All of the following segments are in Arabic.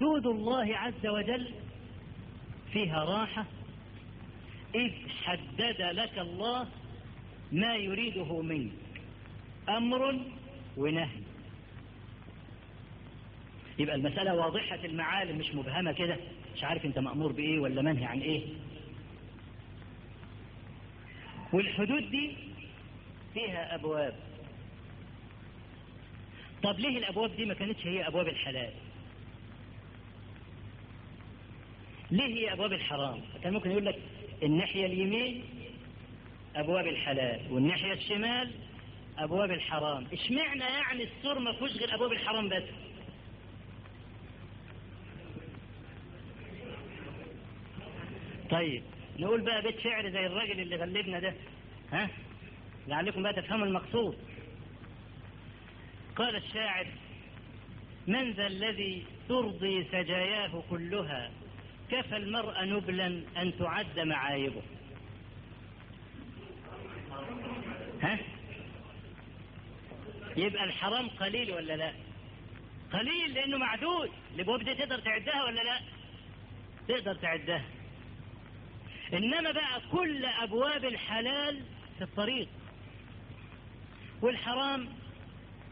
حدود الله عز وجل فيها راحة إذ حدد لك الله ما يريده منك أمر ونهي. يبقى المسألة واضحة المعالم مش مبهمة كده مش عارف أنت مأمور بإيه ولا منهي عن إيه. والحدود دي فيها أبواب. طب ليه الأبواب دي ما كانتش هي أبواب الحلال؟ ليه هي أبواب الحرام؟ كان ممكن يقول لك الناحية اليمين أبواب الحلال والناحية الشمال أبواب الحرام. إشمعنى يعني السور ما فيهوش غير أبواب الحرام بس؟ طيب نقول بقى بيت شعر زي الراجل اللي غلبنا ده ها؟ لعلكم بقى تفهموا المقصود. قال الشاعر من ذا الذي ترضي سجاياه كلها كفى المرء نبلا أن تعد معايبه. ها؟ يبقى الحرام قليل ولا لا؟ قليل لأنه معدود. الأبواب دي تقدر تعدها ولا لا؟ تقدر تعدها. إنما بقى كل أبواب الحلال في الطريق. والحرام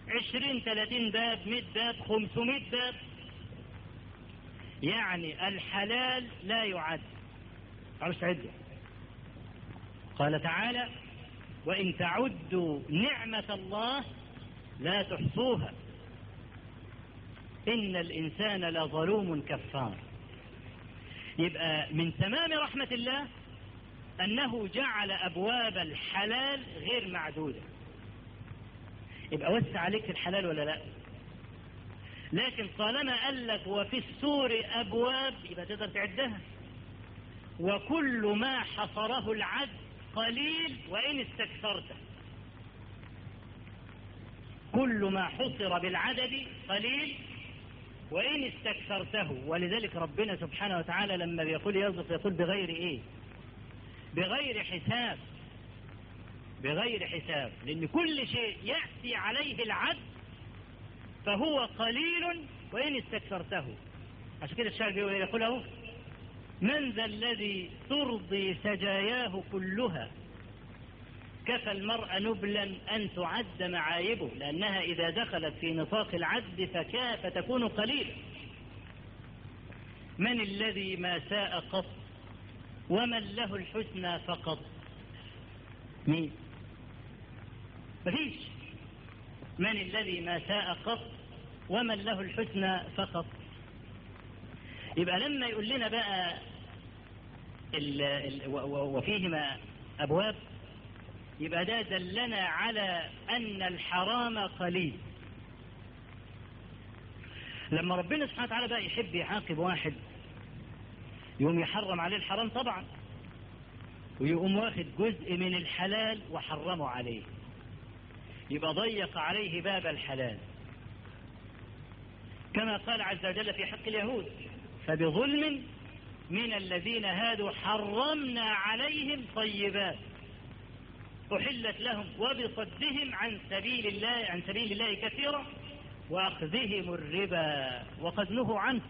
عشرين ثلاثين باب مئة باب خمسمائة باب. يعني الحلال لا يعد. عرفت تعده قال تعالى وإن تعدوا نعمة الله لا تحصوها. إن الإنسان لظلوم كفار. يبقى من تمام رحمة الله أنه جعل أبواب الحلال غير معدودة. يبقى وسع عليك الحلال ولا لا؟ لكن طالما قال لك وفي السور أبواب يبقى تقدر تعدها. وكل ما حصره العد قليل وإن استكثرته كل ما حصر بالعدد قليل وإن استكثرته. ولذلك ربنا سبحانه وتعالى لما بيقول يرزق يقول بغير إيه؟ بغير حساب. بغير حساب. لأن كل شيء يأتي عليه العد فهو قليل وإن استكثرته. عشان كده الشاعر يقول له من ذا الذي ترضي سجاياه كلها كفى المرء نبلا أن تعد معايبه لأنها إذا دخلت في نطاق العد فكا فتكون قليلة من الذي ما ساء قط ومن له الحسنى فقط. مين؟ مفيش. من الذي ما ساء قط ومن له الحسنى فقط. يبقى لما يقول لنا بقى ال ال وفيهما أبواب يبقى ده دلنا على أن الحرام قليل. لما ربنا سبحانه وتعالى بقى يحب يعاقب واحد يقوم يحرم عليه الحرام طبعا ويقوم واخد جزء من الحلال وحرمه عليه. يبقى ضيق عليه باب الحلال. كما قال عز وجل في حق اليهود فبظلم من الذين هادوا حرمنا عليهم طيبات أحلت لهم وبصدهم عن سبيل الله عن سبيل الله كثيرا وأخذهم الربا وقد نهوا عنه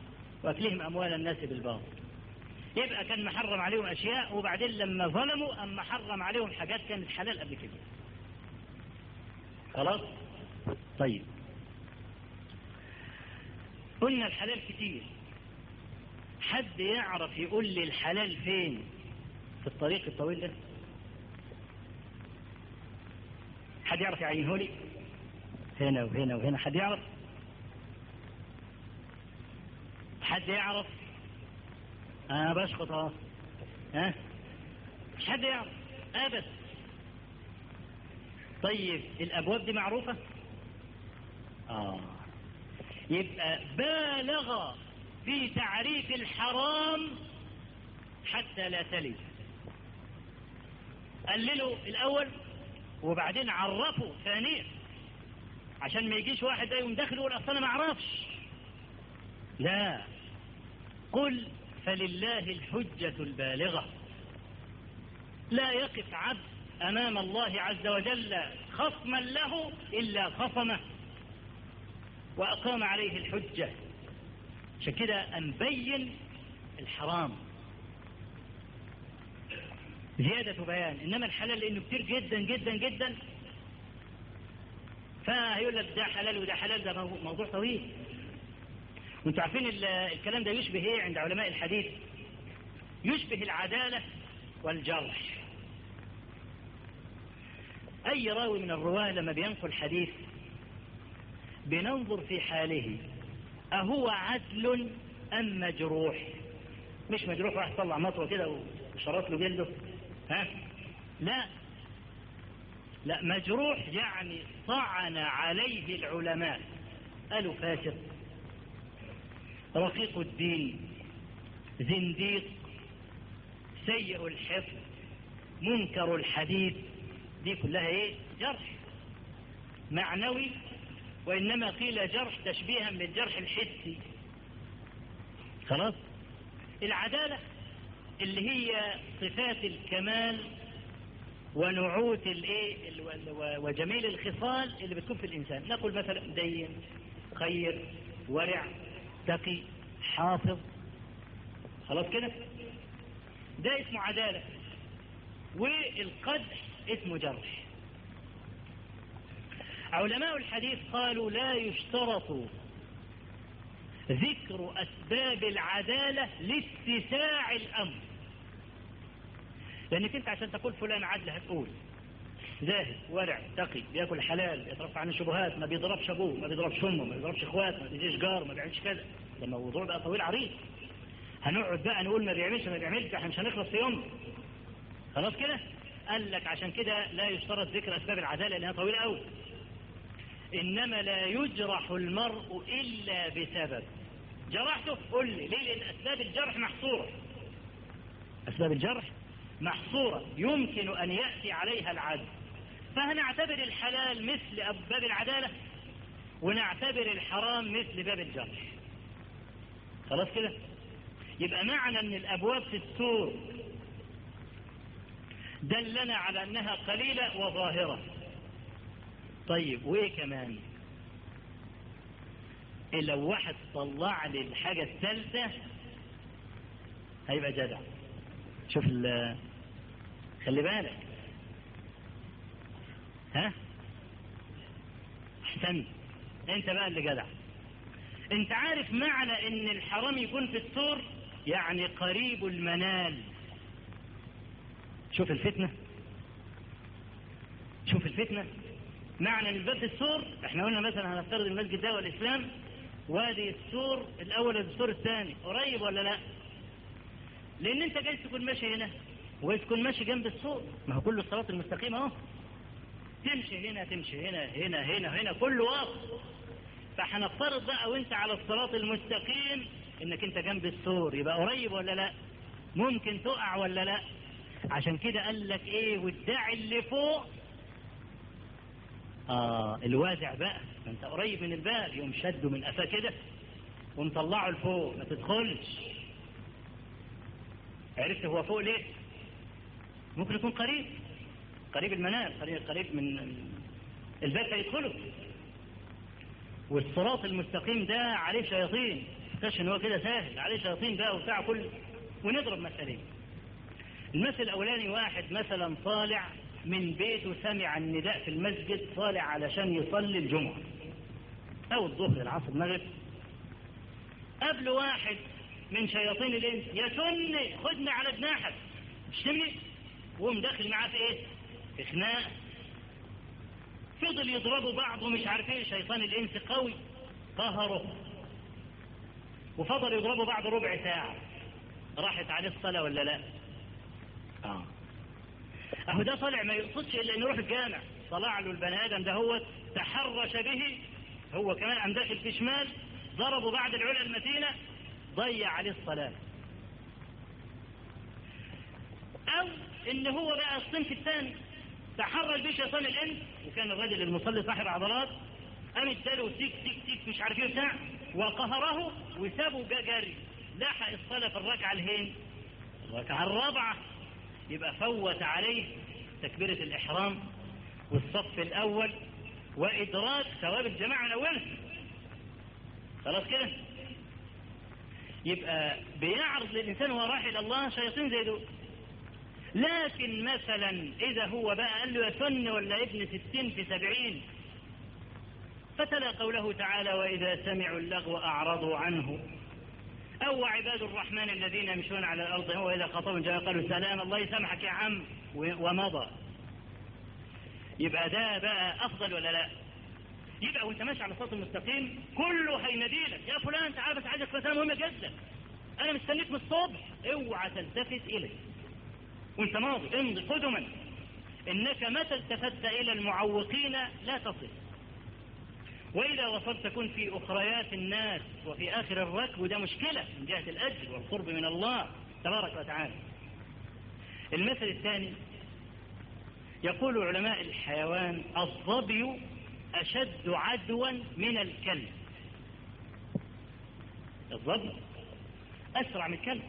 وأكلهم أموال الناس بالباطل. يبقى كان محرم عليهم أشياء وبعدين لما ظلموا أما حرم عليهم حاجات كانت حلال قبل كده. خلاص؟ طيب. قلنا الحلال كتير. حد يعرف يقول لي الحلال فين؟ في الطريق الطويل ده. حد يعرف يعينه لي؟ هنا وهنا وهنا. حد يعرف؟ حد يعرف؟ أنا بسقط أهو. ها؟ مش حد يعرف؟ ابدا طيب الأبواب دي معروفة؟ آه. يبقى بالغ في تعريف الحرام حتى لا تلد. قللوا الأول وبعدين عرفوا ثانيا. عشان ما يجيش واحد ده يقوم داخل يقول أصل أنا ما أعرفش. لا. قل فلله الحجة البالغة. لا يقف عبد أمام الله عز وجل خصما له إلا خصمه. وأقام عليه الحجة. عشان كده نبين الحرام. زيادة بيان. إنما الحلال لأنه كتير جدا جدا جدا. فهيقول لك ده حلال وده حلال ده موضوع طويل. وأنتوا عارفين الكلام ده يشبه إيه عند علماء الحديث؟ يشبه العدالة والجرح. أي راوي من الرواة لما بينقل حديث؟ بننظر في حاله. أهو عدل أم مجروح؟ مش مجروح واحد طلع مطوة كده وشرط له جلده. ها؟ لا. لا مجروح يعني طعن عليه العلماء. قالوا فاسق. رقيق الدين. زنديق. سيء الحفظ. منكر الحديث. دي كلها إيه؟ جرح معنوي وإنما قيل جرح تشبيها بالجرح الحسي. خلاص؟ العدالة اللي هي صفات الكمال ونعوت الإيه؟ وجميل الخصال اللي بتكون في الإنسان. نقول مثلا دين خير ورع تقي حافظ. خلاص كده؟ ده اسمه عدالة. والقدح اسمه جرح. علماء الحديث قالوا لا يشترط ذكر أسباب العدالة لاتساع الأمر. لأنك أنت عشان تقول فلان عدل هتقول. زاهد ورع تقي بياكل حلال يترفع عن الشبهات ما بيضربش أبوه ما بيضربش أمه ما بيضربش إخواته ما بيجيش جار ما بيعملش كذا. ده الموضوع بقى طويل عريض. هنقعد بقى نقول ما بيعملش ما بيعملش إحنا مش هنخلص في يوم. خلاص كده؟ قال لك عشان كده لا يشترط ذكر أسباب العدالة لأنها طويلة قوي إنما لا يجرح المرء إلا بسبب. جرحته؟ قل لي. ليه؟ لأن أسباب الجرح محصورة. أسباب الجرح محصورة. يمكن أن يأتي عليها العدل. فهنعتبر الحلال مثل باب العدالة ونعتبر الحرام مثل باب الجرح. خلاص كده؟ يبقى معنى إن الأبواب في السور دلنا على أنها قليلة وظاهرة. طيب وإيه كمان؟ إيه لو واحد طلع لي الحاجة الثالثة هيبقى جدع. شوف خلي بالك. ها؟ احسنت أنت بقى اللي جدع. أنت عارف معنى إن الحرام يكون في السور يعني قريب المنال. شوف الفتنة. شوف الفتنة. معنى في السور إحنا قلنا مثلا هنفترض المسجد ده والإسلام. وادي السور الأول والسور الثاني. قريب ولا لا؟ لأن أنت جاي تكون ماشي هنا وجاي تكون ماشي جنب السور. ما هو كله الصراط المستقيم أهو. تمشي هنا تمشي هنا هنا هنا هنا كله واقف. فهنفترض بقى وأنت على الصراط المستقيم إنك أنت جنب السور. يبقى قريب ولا لا؟ ممكن تقع ولا لا؟ عشان كده قال لك إيه والداعي اللي فوق. آه الوازع بقى. انت قريب من الباب يقوم شده من قفاه كده ومطلعه لفوق ما تدخلش. عرفت هو فوق ليه؟ ممكن يكون قريب. قريب المنام قريب قريب من الباب فيدخله. والصراط المستقيم ده عليه شياطين. تخش إن هو كده سهل عليه شياطين بقى وبتاع كل ونضرب مثلين المثل الأولاني واحد مثلا طالع من بيته سمع النداء في المسجد طالع علشان يصلي الجمعة أو الظهر العصر المغرب. قبل واحد من شياطين الإنس يا سني خدني على جناحك. اشتمني وقوم داخل معاه في إيه؟ في خناق. فضل يضربوا بعض ومش عارف إيه شيطان الإنس قوي قهره وفضل يضربوا بعض ربع ساعة. راحت عليه الصلاة ولا لا؟ آه. أهو ده طالع ما يقصدش إلا إنه يروح الجامع. طلع له البني آدم ده هو تحرش به. هو كمان قام داخل في شمال ضربوا بعد العلا المتينة ضيع عليه الصلاة. أو إن هو بقى الصنف الثاني. تحرج به شيطان الإنس وكان الرجل المصلي صاحب عضلات قام اداله تيك تيك تيك مش عارف إيه بتاع وقهره وسابه جا جري لحق الصلاة في الركعة الهين. الركعة الرابعة. يبقى فوت عليه تكبيرة الإحرام والصف الأول وإدراك ثواب الجماعة من أولها. خلاص كده؟ يبقى بيعرض للإنسان وهو رايح إلى الله شياطين زي دول. لكن مثلا إذا هو بقى قال له يا سن ولا ابن ستين في سبعين؟ فتلا قوله تعالى وإذا سمعوا اللغو أعرضوا عنه. أو عباد الرحمن الذين يمشون على الأرض هو إذا خطبوا جاء قالوا سلام الله يسامحك يا عم ومضى. يبقى ده بقى أفضل ولا لا؟ يبقى وأنت ماشي على الصراط المستقيم كله هيناديلك يا فلان تعال بس عايزك مسألة مهمة جدا أنا مستنيك من الصبح اوعى تلتفت إلي وأنت ماضي امضي قدما إنك متى التفت إلى المعوقين لا تصل. وإذا وصلت تكون في أخريات الناس وفي آخر الركب وده مشكلة من جهة الأجر والقرب من الله تبارك وتعالى. المثل الثاني يقول علماء الحيوان الظبي أشد عدوا من الكلب. الظبي أسرع من الكلب.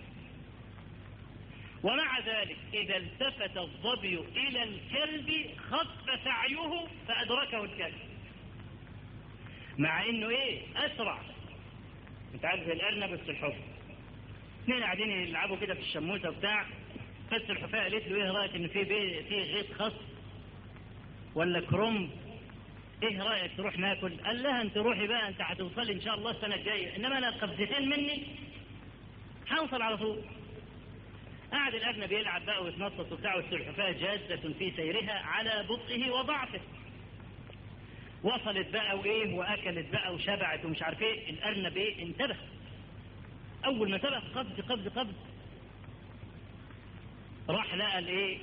ومع ذلك إذا التفت الظبي إلى الكلب خف سعيه فأدركه الكلب. مع إنه إيه؟ أسرع. أنت عارف الأرنب والسلحفاه اثنين قاعدين يلعبوا كده في الشموسة وبتاع. فالسلحفاه قالت له إيه رأيك إن في في غيط خص ولا كرنب إيه رأيك تروح ناكل؟ قال لها أنت روحي بقى أنت هتوصلي إن شاء الله السنة الجاية. إنما أنا قبضتين مني. هوصل على طول. قعد الأرنب يلعب بقى ويتنطط وبتاع والسلحفاه جاده في سيرها على بطئه وضعفه. وصلت بقى وإيه وأكلت بقى وشبعت ومش عارف إيه. الأرنب إيه؟ انتبه. أول ما انتبه قبض قبض قبض. راح لقى الايه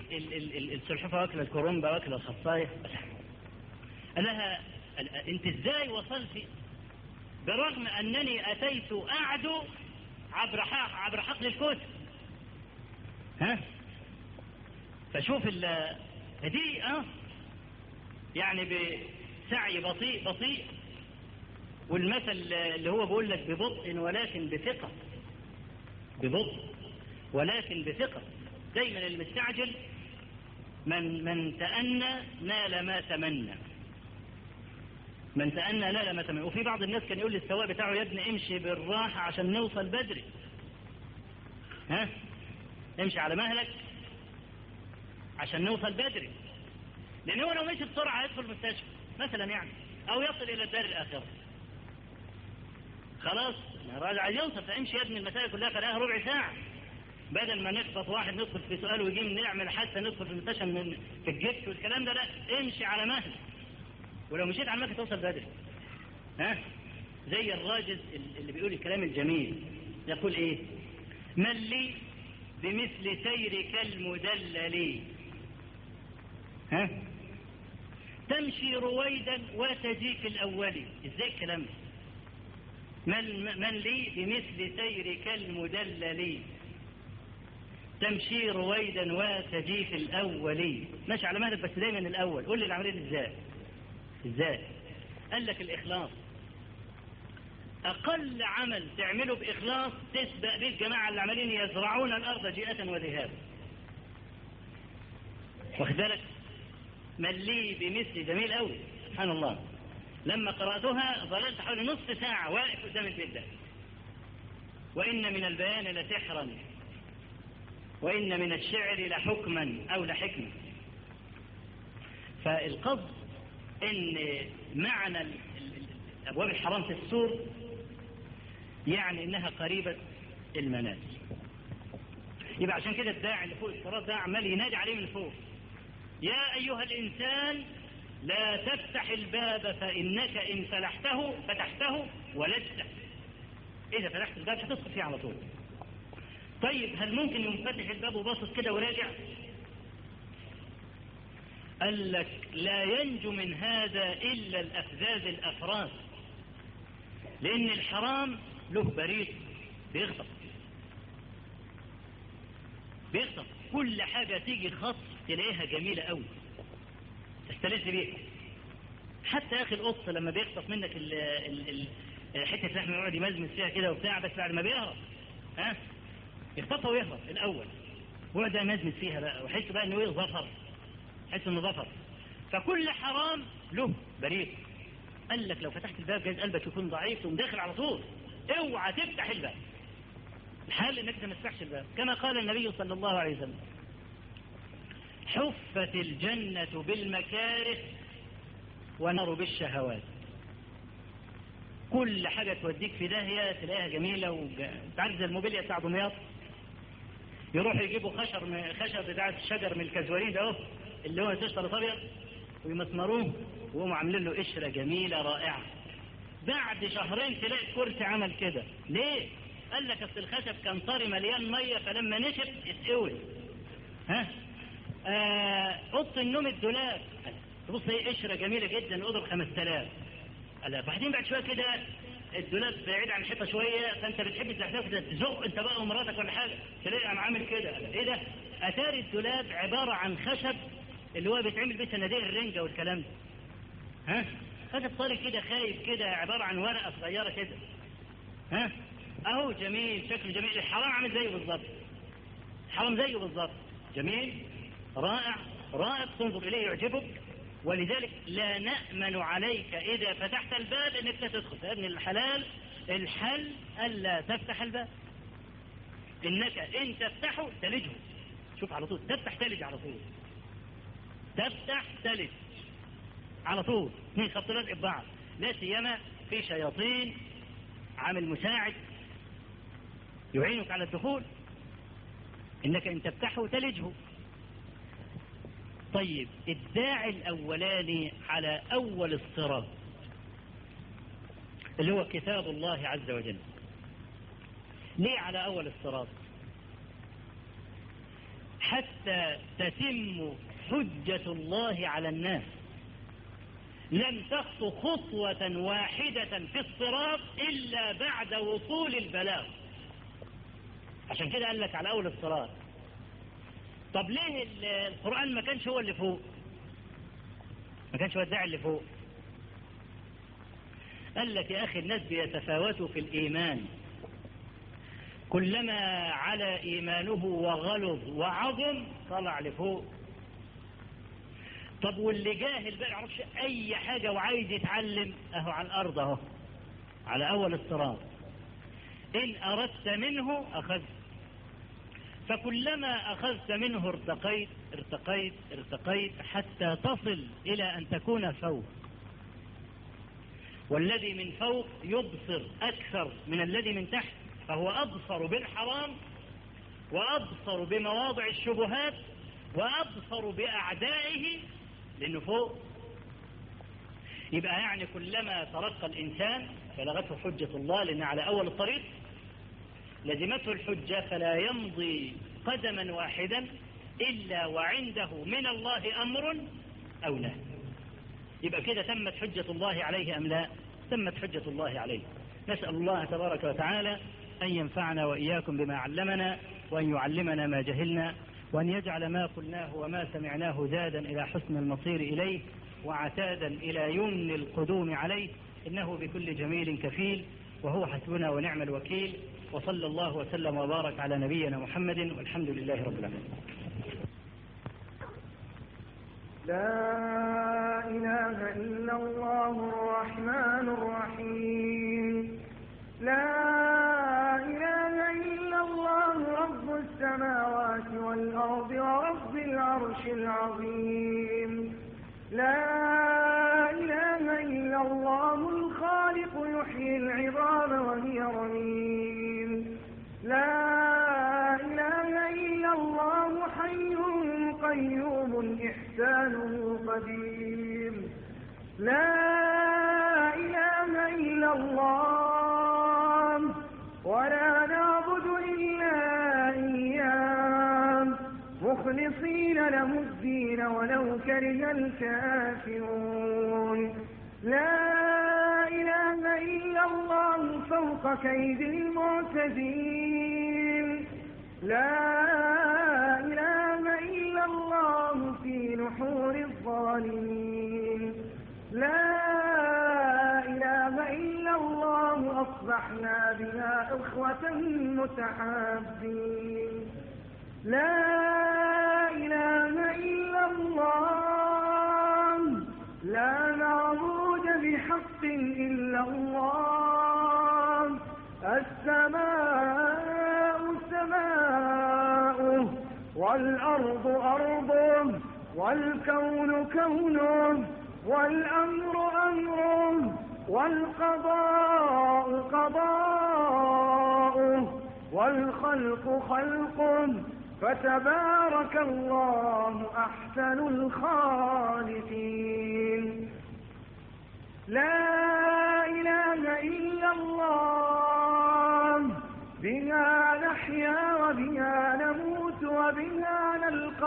السلحفاة واكلة الكرنبه واكلة الخصايه قال لها أنت إزاي وصلتي برغم أنني أتيت اعدو عبر عبر حقل الكوت ها؟ فشوف دي آه. يعني سعي بطيء بطيء. والمثل اللي هو بيقول لك ببطء ولكن بثقة. ببطء ولكن بثقة. دايما المستعجل من من تأنى نال ما تمنى. من تأنى نال ما تمنى. وفي بعض الناس كان يقول للسواق بتاعه يا ابني امشي بالراحة عشان نوصل بدري. ها؟ امشي على مهلك عشان نوصل بدري. لأن هو لو مشي بسرعة هيدخل المستشفى. مثلا يعني أو يصل إلى الدار الآخرة. خلاص الراجل عايز يوصل فامشي يا ابني المسائل كلها خلاها ربع ساعة. بدل ما نخبط واحد ندخل في سؤال ويجي نعمل حتى ندخل في المستشفى في الجبس والكلام ده لا امشي على مهل. ولو مشيت على مهل توصل بدري. ها؟ زي الراجل اللي بيقول الكلام الجميل. يقول إيه؟ من لي بمثل سيرك المدلل. ها؟ تمشي رويدا وتجيك الأولي إزاي الكلام من, من لي بمثل سيرك المدلل. تمشي رويدا وتجيك الأولي ماشي على مهلك بس دايما الأول. قول لي العملية إزاي. إزاي؟ قال لك الإخلاص. أقل عمل تعمله بإخلاص تسبق به الجماعة اللي عمالين يزرعون الأرض جيئة وذهابا. واخد بالك؟ من لي بمثل جميل قوي. سبحان الله. لما قرأتها ظللت حوالي نصف ساعة واقف قدام البيت ده وإن من البيان لسحرا. وإن من الشعر لحكما أو لحكمة. فالقصد إن معنى أبواب الحرام في السور يعني إنها قريبة المنازل. يبقى عشان كده الداعي اللي فوق الصراط ده عمال ينادي عليه من فوق. يا أيها الإنسان لا تفتح الباب فإنك إن فتحته فتحته ولدت إذا فتحت الباب هتدخل فيه على طول. طيب هل ممكن ينفتح الباب وباصص كده وراجع؟ قال لك لا ينجو من هذا إلا الأفذاذ الأفراس لأن الحرام له بريد بيغضب. بيغضب. كل حاجة تيجي خط تلاقيها جميلة قوي تستلذ بيها. حتى يا أخي القط لما بيخطف منك ال ال ال حتة لحم يقعد يمزمز فيها كده وبتاع بس بعد ما بيهرب ها؟ يخطفها ويهرب الأول. ويقعد يمزمز فيها بقى ويحس بقى إنه إيه ظفر. يحس إنه ظفر. فكل حرام له بريد قال لك لو فتحت الباب جايز قلبك يكون ضعيف تقوم داخل على طول. اوعى تفتح الباب. الحل إنك ما تفتحش الباب. كما قال النبي صلى الله عليه وسلم. حفت الجنة بالمكاره ونار بالشهوات. كل حاجة توديك في داهية تلاقيها جميلة وتعرف زي الموبيليا بتاع دمياط يروحوا يجيبوا خشر من خشب بتاع الشجر من الكزوارين ده أهو اللي هو تشتري ابيض ويمسمروه ويقوموا عاملين له قشرة جميلة رائعة. بعد شهرين تلاقي الكرسي عمل كده. ليه؟ قال لك أصل الخشب كان طري مليان مية فلما نشف اتقوي. ها؟ أوضة النوم الدولاب. تبص هي قشرة جميلة جدا الاوضه ب 5000 قال بعدين بعد شوية كده الدولاب بعيد عن الحيطة شوية فأنت بتحب تحتفظ تزق أنت بقى ومراتك ولا حاجة تلاقي قام عامل كده. إيه ده؟ اتاري الدولاب عبارة عن خشب اللي هو بيتعمل بيه صناديق الرنجة والكلام ده. ها؟ خشب طري كده خايف كده عبارة عن ورقة صغيرة كده. ها؟ أهو جميل شكله جميل. الحرام عامل زيه بالظبط. حرام زيه بالظبط. جميل؟ رائع رائع. تنظر إليه يعجبك. ولذلك لا نأمن عليك إذا فتحت الباب أنك تدخل. فابن الحلال الحل ألا تفتح الباب. إنك إن تفتحه تلجه. شوف على طول. تفتح تلج على طول. تفتح تلج على طول. اثنين خط لازق ببعض لا سيما في شياطين عامل مساعد يعينك على الدخول. إنك إن تفتحه تلجه. طيب الداعي الاولاني على أول الصراط اللي هو كتاب الله عز وجل. ليه على أول الصراط؟ حتى تتم حجة الله على الناس. لم تخطو خطوة واحدة في الصراط إلا بعد وصول البلاغ. عشان كده قال لك على أول الصراط. طب ليه القرآن ما كانش هو اللي فوق؟ ما كانش هو الداعي اللي فوق؟ قال لك يا أخي الناس بيتفاوتوا في الإيمان. كلما على إيمانه وغلظ وعظم طلع لفوق طب واللي جاهل بقى يعرفش أي حاجة وعايز يتعلم؟ أهو على الأرض أهو على أول الصراط. إن أردت منه أخذت. فكلما أخذت منه ارتقيت ارتقيت ارتقيت حتى تصل إلى أن تكون فوق. والذي من فوق يبصر أكثر من الذي من تحت فهو أبصر بالحرام وأبصر بمواضع الشبهات وأبصر بأعدائه لأنه فوق يبقى يعني كلما ترقى الإنسان بلغته حجة الله لأن على أول الطريق لزمته الحجة فلا يمضي قدما واحدا إلا وعنده من الله أمر أو نهي يبقى كده تمت حجة الله عليه أم لا؟ تمت حجة الله عليه. نسأل الله تبارك وتعالى أن ينفعنا وإياكم بما علمنا وأن يعلمنا ما جهلنا وأن يجعل ما قلناه وما سمعناه زادا إلى حسن المصير إليه وعتادا إلى يمن القدوم عليه. إنه بكل جميل كفيل وهو حسبنا ونعم الوكيل. وصلى الله وسلم وبارك على نبينا محمد والحمد لله رب العالمين. لا إله إلا الله الرحمن الرحيم. لا إله إلا الله رب السماوات والأرض ورب العرش العظيم. لا إله إلا الله الخالق يحيي العظام وهي رميم. لا إله إلا الله حي قيوم إحسانه قديم. لا إله إلا الله ولا نعبد إلا إياه. مخلصين له الدين ولو كره الكافرون. لا فوق كيد المعتدين. لا إله إلا الله في نحور الظالمين. لا إله إلا الله أصبحنا بها إخوة متحابين. لا إله إلا الله. لا معبود بحق إلا الله والأرض أرضه والكون كونه والأمر أمره والقضاء قضاؤه والخلق خلقه فتبارك الله أحسن الخالقين. لا إله إلا الله بها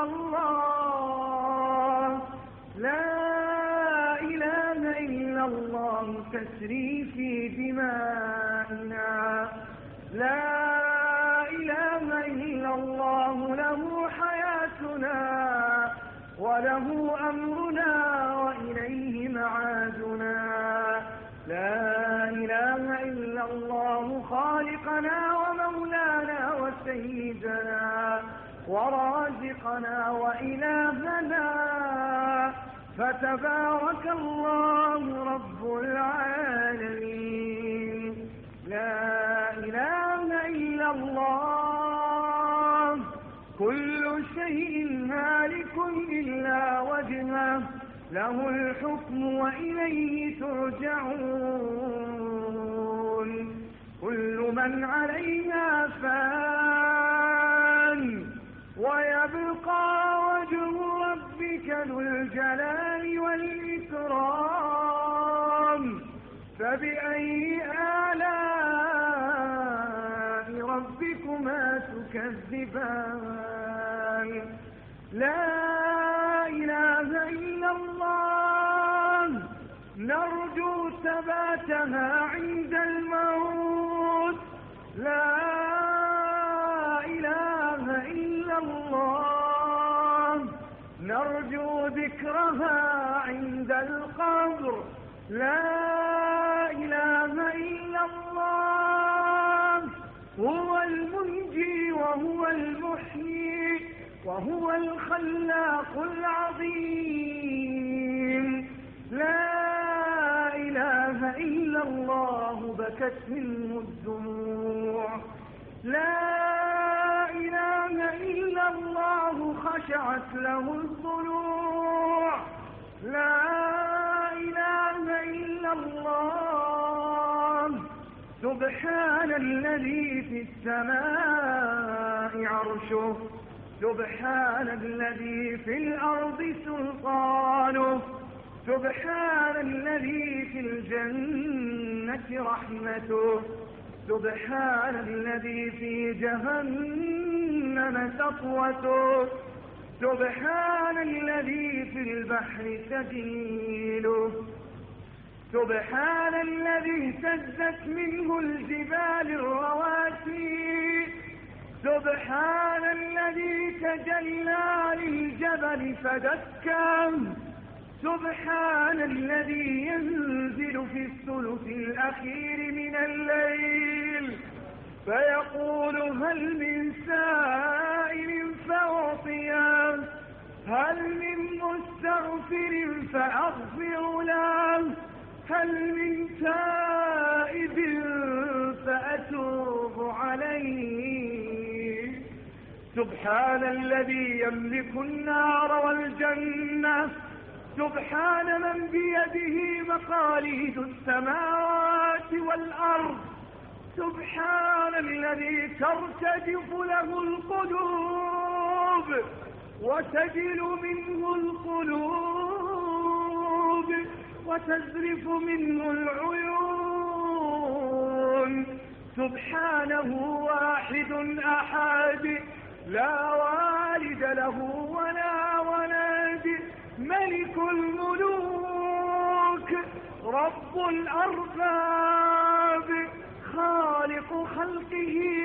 الله. لا إله إلا الله تسري في دمائنا. لا إله إلا الله له حياتنا وله أمرنا وإليه معادنا. لا إله إلا الله خالقنا ومولانا وسيدنا ورازقنا وإلهنا. فتبارك الله رب العالمين. لا إله إلا الله. كل شيء هالك إلا وجهه. له الحكم وإليه ترجعون. كل من عليها فان الجلال والإكرام فبأي آلاء ربكما تكذبان؟ لا ذكرها عند القبر. لا إله إلا الله. هو المنجي وهو المحيي وهو الخلاق العظيم. لا إله إلا الله بكت منه الدموع. لا إله إلا الله خشعت له الضلوع لا إله إلا الله. سبحان الذي في السماء عرشه. سبحان الذي في الأرض سلطانه. سبحان الذي في الجنة رحمته. سبحان الذي في جهنم سطوته. سبحان الذي في البحر سبيله سبحان الذي اهتزت منه الجبال الرواسي. سبحان الذي تجلى للجبل فدكه سبحان الذي ينزل في الثلث الأخير من الليل. فيقول هل من سائل فأعطيه هل من مستغفر فأغفر له؟ هل من تائب فأتوب عليه؟ سبحان الذي يملك النار والجنة. سبحان من بيده مقاليد السماوات والأرض. سبحان الذي ترتجف له القلوب وتجل منه القلوب وتزرف منه العيون. سبحانه واحد أحد لا والد له ولا ولد. ملك الملوك رب الأرباب. خالق خلقه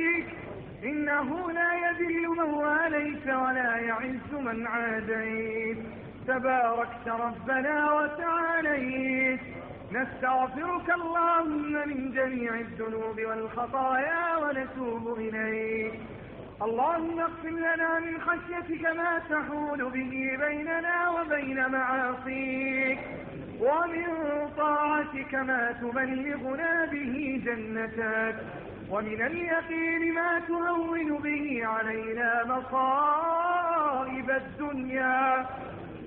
يعز من عاديت. تباركت ربنا وتعاليت. نستغفرك اللهم من جميع الذنوب والخطايا ونتوب إليك. اللهم اغفر لنا من خشيتك ما تحول به بيننا وبين معاصيك. ومن طاعتك ما تبلغنا به جنتك. ومن اليقين ما تهون به علينا مصائب. الدنيا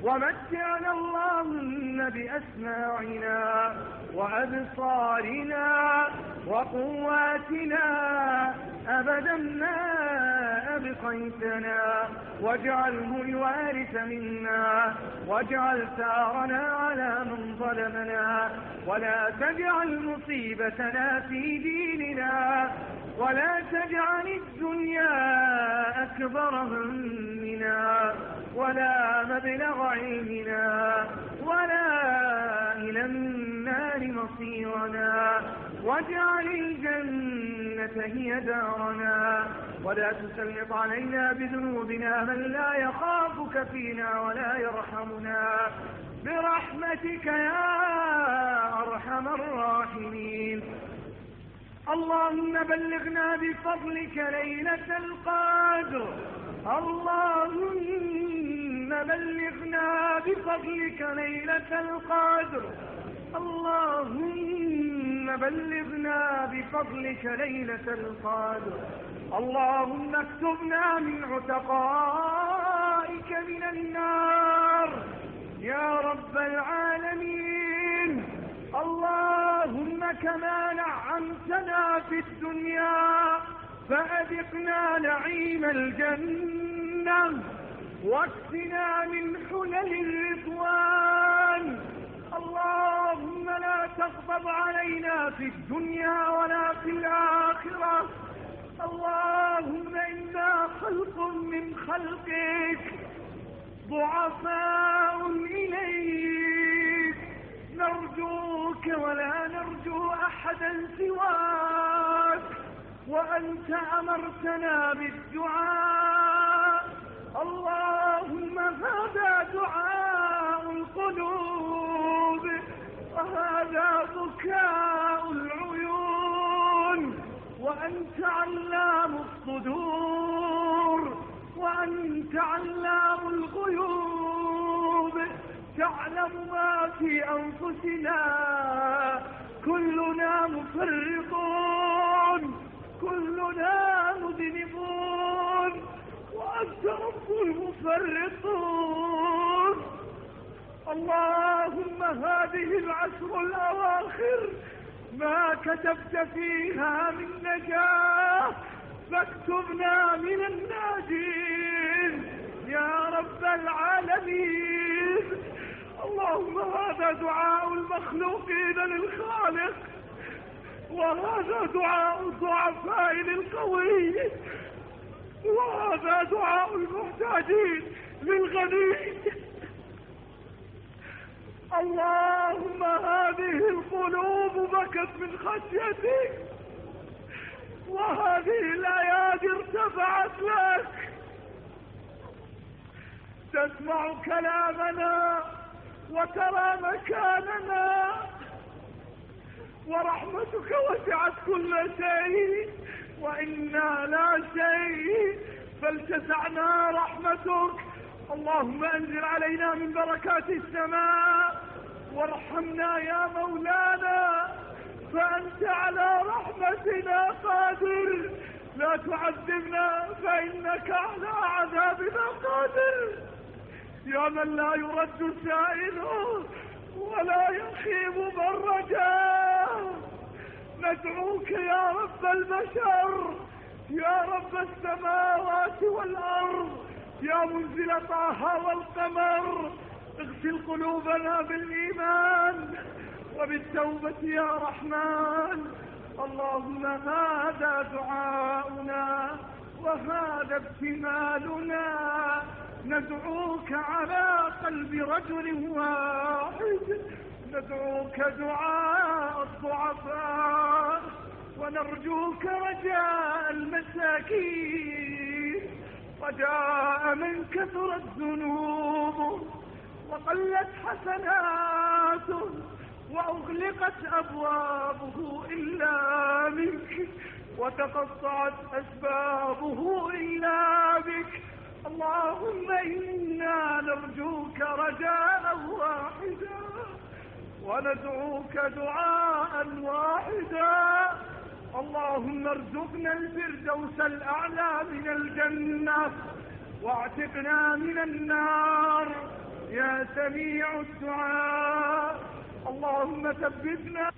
ومتعنا اللهم بأسماعنا وأبصارنا وقواتنا أبدا ما أبقيتنا. واجعله الوارث منا. واجعل ثارنا على من ظلمنا. ولا تجعل مصيبتنا في ديننا. ولا تجعل الدنيا أكبر همنا. ولا مبلغ علمنا. ولا إلى النار مصيرنا. واجعل الجنة هي دارنا ولا تسلط علينا بذنوبنا من لا يخافك فينا ولا يرحمنا. برحمتك يا أرحم الراحمين. اللهم بلغنا بفضلك ليلة القدر. اللهم بلغنا بفضلك ليلة القدر. اللهم بلغنا بفضلك ليلة القدر. اللهم اكتبنا من عتقائك من النار. يا رب العالمين. اللهم كما نعمتنا في الدنيا فأذقنا نعيم الجنة واكفنا من حلل الرضوان. اللهم لا تغضب علينا في الدنيا ولا في الآخرة. اللهم إنا خلق من خلقك ضعفاء إليك. نرجوك ولا نرجو أحدا سواك وأنت أمرتنا بالدعاء. اللهم وهذا بكاء العيون وأنت علام الصدور وأنت علام الغيوب. تعلم ما في أنفسنا كلنا مفرطون كلنا مذنبون وأنت رب المفرطون. اللهم هذه العشر الأواخر ما كتبت فيها من نجاة فاكتبنا من الناجين. يا رب العالمين. اللهم هذا دعاء المخلوقين للخالق وهذا دعاء الضعفاء للقوي وهذا دعاء المحتاجين للغني. اللهم هذه القلوب بكت من خشيتك وهذه الايادي ارتفعت لك. تسمع كلامنا وترى مكاننا ورحمتك وسعت كل شيء وإنا لا شيء فالتسعنا رحمتك. اللهم أنزل علينا من بركات السماء وارحمنا يا مولانا فأنت على رحمتنا قادر. لا تعذبنا فإنك على عذابنا قادر. يا من لا يرد سائله ولا يخيب من رجاه ندعوك يا رب البشر يا رب السماوات والأرض يا منزل طه والقمر. اغسل قلوبنا بالإيمان وبالتوبة يا رحمن. اللهم هذا دعاؤنا وهذا ابتمالنا ندعوك على قلب رجل واحد. ندعوك دعاء الضعفاء. ونرجوك رجاء المساكين. رجاء من كثرت ذنوبه. وقلت حسناته وأغلقت أبوابه إلا منك وتقطعت أسبابه إلا بك اللهم إنا نرجوك رجاء واحدا وندعوك دعاء واحدا. اللهم ارزقنا الفردوس الأعلى من الجنة واعتقنا من النار. يا سميع الدعاء. اللهم ثبتنا